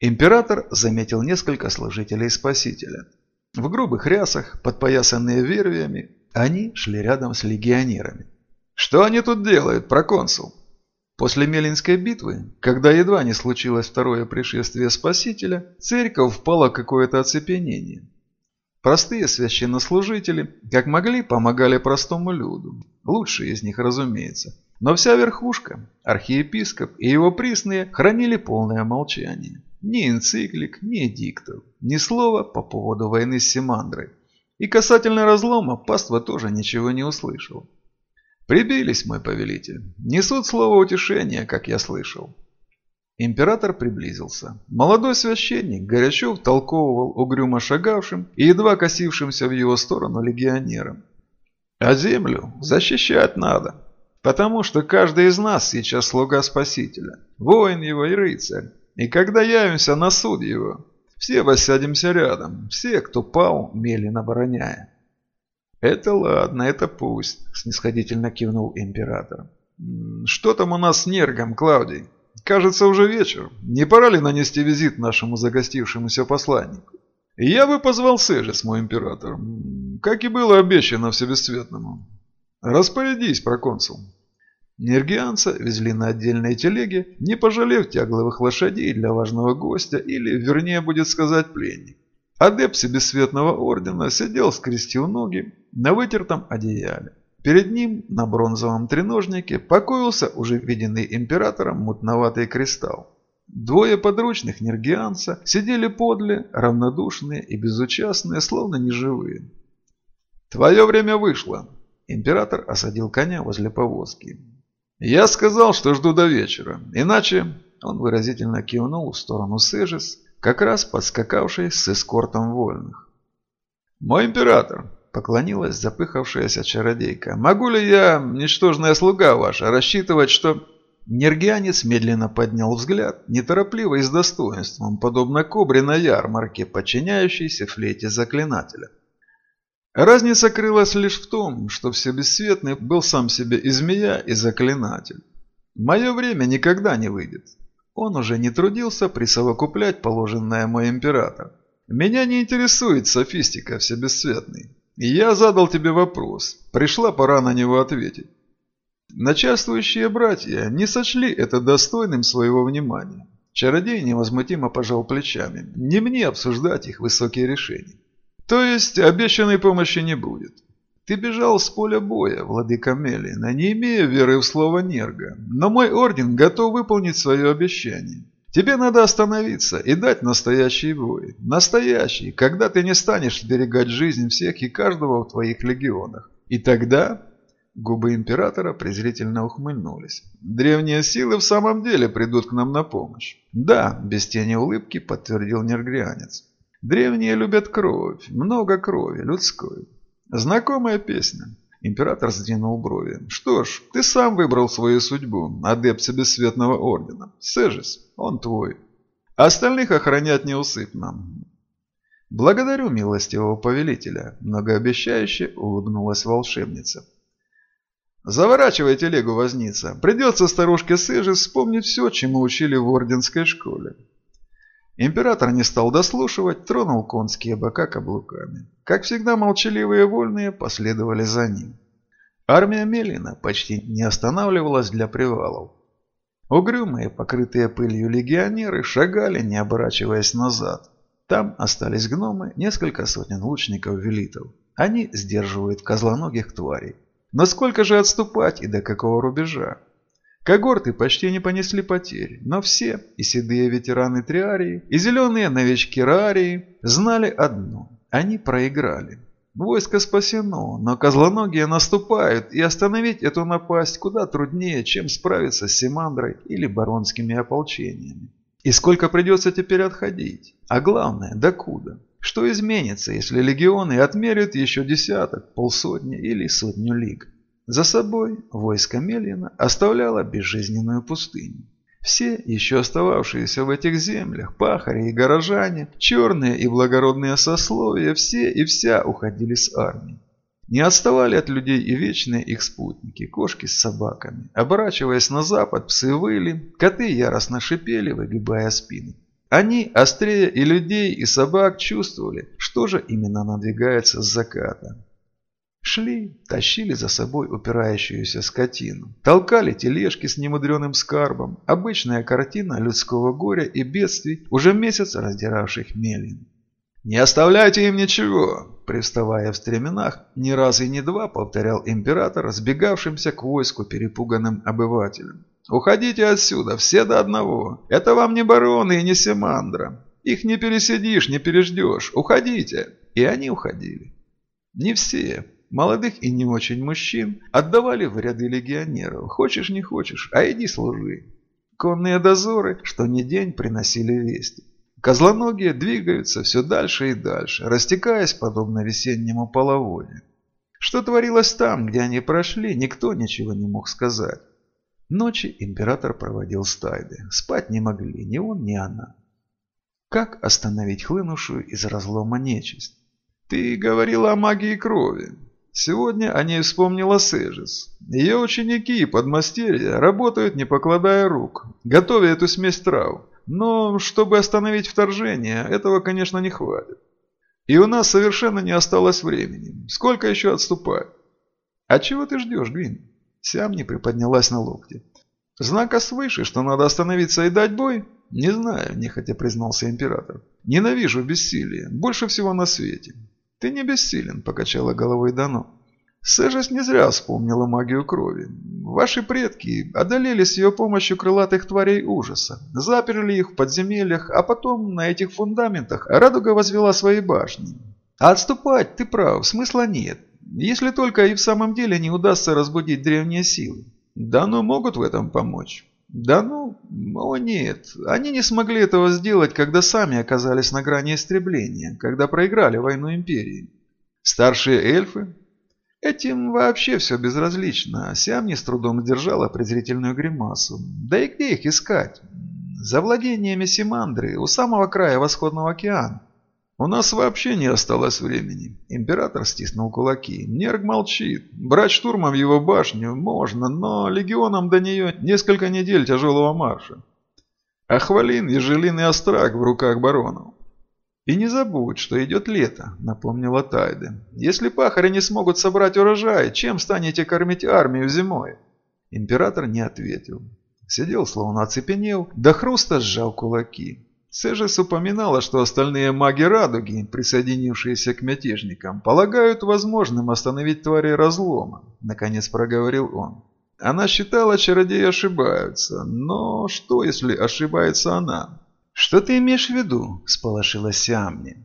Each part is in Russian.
Император заметил несколько служителей Спасителя. В грубых рясах, подпоясанные вервиями, они шли рядом с легионерами. «Что они тут делают, проконсул?» После Мелинской битвы, когда едва не случилось второе пришествие Спасителя, церковь впала в какое-то оцепенение. Простые священнослужители, как могли, помогали простому люду. Лучшие из них, разумеется. Но вся верхушка, архиепископ и его присные хранили полное молчание. Ни энциклик, ни эдиктов, ни слова по поводу войны с Симандрой. И касательно разлома паства тоже ничего не услышал. «Прибились, мой повелитель. Несут слово утешения, как я слышал». Император приблизился. Молодой священник горячо втолковывал угрюмо шагавшим и едва косившимся в его сторону легионерам. «А землю защищать надо, потому что каждый из нас сейчас слуга Спасителя, воин его и рыцарь. И когда явимся на суд его, все воссядемся рядом, все, кто пал, мелин обороняя. «Это ладно, это пусть», – снисходительно кивнул император. «Что там у нас с Нергом, Клаудий? Кажется, уже вечер. Не пора ли нанести визит нашему загостившемуся посланнику?» «Я бы позвал Сежис, мой император, как и было обещано Всебесцветному. Распорядись, проконсул». Нергианца везли на отдельной телеге, не пожалев тягловых лошадей для важного гостя или, вернее, будет сказать, пленник. Адепт Себесцветного ордена сидел, скрестив ноги, на вытертом одеяле. Перед ним на бронзовом треножнике покоился уже виденный императором мутноватый кристалл. Двое подручных нергианца сидели подле, равнодушные и безучастные, словно неживые. «Твое время вышло!» Император осадил коня возле повозки. «Я сказал, что жду до вечера, иначе...» Он выразительно кивнул в сторону Сежис, как раз подскакавший с эскортом вольных. «Мой император!» – поклонилась запыхавшаяся чародейка. «Могу ли я, ничтожная слуга ваша, рассчитывать, что...» Нергианец медленно поднял взгляд, неторопливо и с достоинством, подобно кобре на ярмарке, подчиняющейся флейте заклинателя. Разница крылась лишь в том, что Всебесцветный был сам себе и змея, и заклинатель. Мое время никогда не выйдет. Он уже не трудился присовокуплять положенное мой император. Меня не интересует софистика всебесцветный. Я задал тебе вопрос. Пришла пора на него ответить. Начальствующие братья не сочли это достойным своего внимания. Чародей невозмутимо пожал плечами. Не мне обсуждать их высокие решения. То есть обещанной помощи не будет. Ты бежал с поля боя, владыка Мелина, не имея веры в слово Нерга, но мой орден готов выполнить свое обещание. Тебе надо остановиться и дать настоящий бой. Настоящий, когда ты не станешь сберегать жизнь всех и каждого в твоих легионах. И тогда... Губы императора презрительно ухмыльнулись. Древние силы в самом деле придут к нам на помощь. Да, без тени улыбки подтвердил нергрианец. Древние любят кровь, много крови, людской. Знакомая песня. Император сдвинул брови. Что ж, ты сам выбрал свою судьбу, адепт Бесцветного Ордена. Сежис, он твой. Остальных охранять неусыпно. Благодарю милостивого повелителя, многообещающе улыбнулась волшебница. Заворачивай телегу, возница. Придется старушке Сежис вспомнить все, чему учили в орденской школе. Император не стал дослушивать, тронул конские бока каблуками. Как всегда, молчаливые вольные последовали за ним. Армия Мелина почти не останавливалась для привалов. Угрюмые, покрытые пылью легионеры шагали, не оборачиваясь назад. Там остались гномы, несколько сотен лучников-велитов. Они сдерживают козлоногих тварей. Но сколько же отступать и до какого рубежа? Когорты почти не понесли потерь, но все, и седые ветераны Триарии, и зеленые новички Рарии, знали одно – они проиграли. Войско спасено, но козлоногие наступают, и остановить эту напасть куда труднее, чем справиться с Симандрой или баронскими ополчениями. И сколько придется теперь отходить? А главное, докуда? Что изменится, если легионы отмерят еще десяток, полсотни или сотню лиг? За собой войско Мельина оставляло безжизненную пустыню. Все еще остававшиеся в этих землях, пахари и горожане, черные и благородные сословия, все и вся уходили с армии. Не отставали от людей и вечные их спутники, кошки с собаками. Оборачиваясь на запад, псы выли, коты яростно шипели, выгибая спины. Они, острее и людей, и собак, чувствовали, что же именно надвигается с заката. Шли, тащили за собой упирающуюся скотину. Толкали тележки с немудреным скарбом. Обычная картина людского горя и бедствий, уже месяц раздиравших Мелин. «Не оставляйте им ничего!» Приставая в стременах, ни раз и ни два повторял император сбегавшимся к войску перепуганным обывателям. «Уходите отсюда, все до одного! Это вам не бароны и не Семандра! Их не пересидишь, не переждешь! Уходите!» И они уходили. Не все, молодых и не очень мужчин, отдавали в ряды легионеров. Хочешь, не хочешь, а иди служи. Конные дозоры, что ни день приносили вести. Козлоногие двигаются все дальше и дальше, растекаясь подобно весеннему половодью. Что творилось там, где они прошли, никто ничего не мог сказать. Ночи император проводил с. Спать не могли ни он, ни она. Как остановить хлынувшую из разлома нечисть? Ты говорила о магии крови. Сегодня о ней вспомнила Сежис. Ее ученики и подмастерья работают, не покладая рук, готовя эту смесь трав. Но чтобы остановить вторжение, этого, конечно, не хватит. И у нас совершенно не осталось времени. Сколько еще отступать? А чего ты ждешь, Гвин? Сям не приподнялась на локте. Знака свыше, что надо остановиться и дать бой? Не знаю, нехотя признался император. Ненавижу бессилие. Больше всего на свете. Ты не бессилен, покачала головой Дано. Сэжес не зря вспомнила магию крови. Ваши предки одолели с ее помощью крылатых тварей ужаса, заперли их в подземельях, а потом на этих фундаментах радуга возвела свои башни. А отступать, ты прав, смысла нет, если только и в самом деле не удастся разбудить древние силы. Да ну могут в этом помочь. Да ну, о нет, они не смогли этого сделать, когда сами оказались на грани истребления, когда проиграли войну Империи. Старшие эльфы, Этим вообще все безразлично. Сиам не с трудом сдержала презрительную гримасу. Да и где их искать? За владениями Симандры, у самого края Восходного океана. У нас вообще не осталось времени. Император стиснул кулаки. Нерг молчит. Брать штурмом его башню можно, но легионам до нее несколько недель тяжелого марша. Ахвалин, Ежелин и Острак в руках баронов. «И не забудь, что идет лето», — напомнила Тайде. «Если пахари не смогут собрать урожай, чем станете кормить армию зимой?» Император не ответил. Сидел, словно оцепенел, до хруста сжал кулаки. Сежес упоминала, что остальные маги Радуги, присоединившиеся к мятежникам, полагают возможным остановить твари разлома, наконец проговорил он. Она считала, чародеи ошибаются, но что, если ошибается она? «Что ты имеешь в виду?» – сполошилась Сиамни.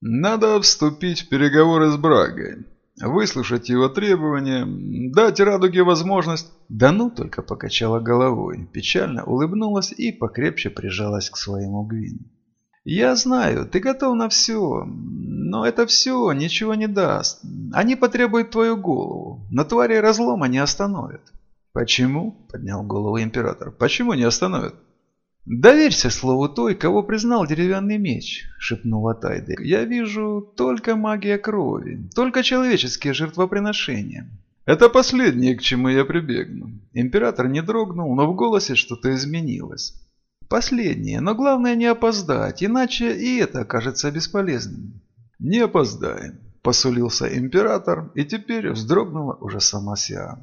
«Надо вступить в переговоры с Брагой, выслушать его требования, дать Радуге возможность...» Да ну только покачала головой, печально улыбнулась и покрепче прижалась к своему Гвину. «Я знаю, ты готов на все, но это все ничего не даст. Они потребуют твою голову, но твари разлома не остановят». «Почему?» – поднял голову император. «Почему не остановят?» «Доверься слову той, кого признал деревянный меч», – шепнула Тайда. «Я вижу только магия крови, только человеческие жертвоприношения». «Это последнее, к чему я прибегну». Император не дрогнул, но в голосе что-то изменилось. «Последнее, но главное не опоздать, иначе и это окажется бесполезным». «Не опоздаем», – посулился император, и теперь вздрогнула уже сама Сиан.